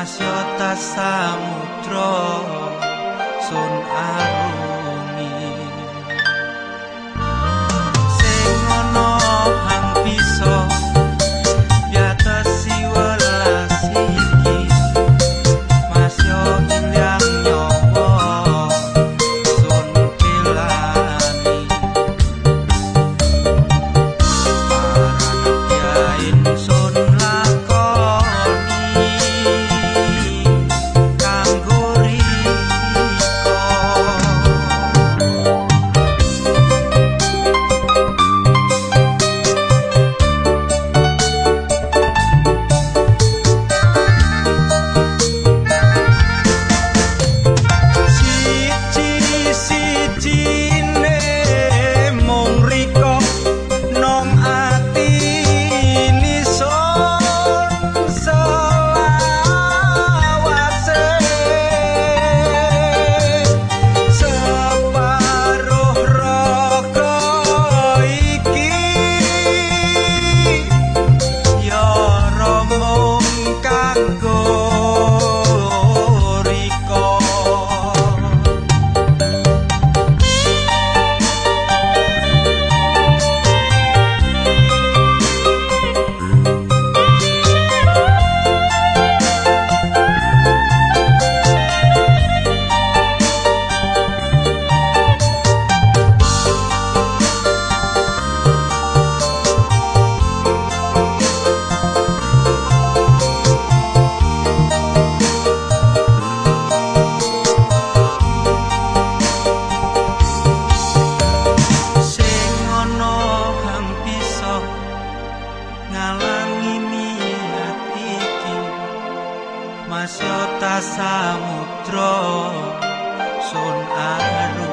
Asyota samudra sun arum masyota samudra sun aru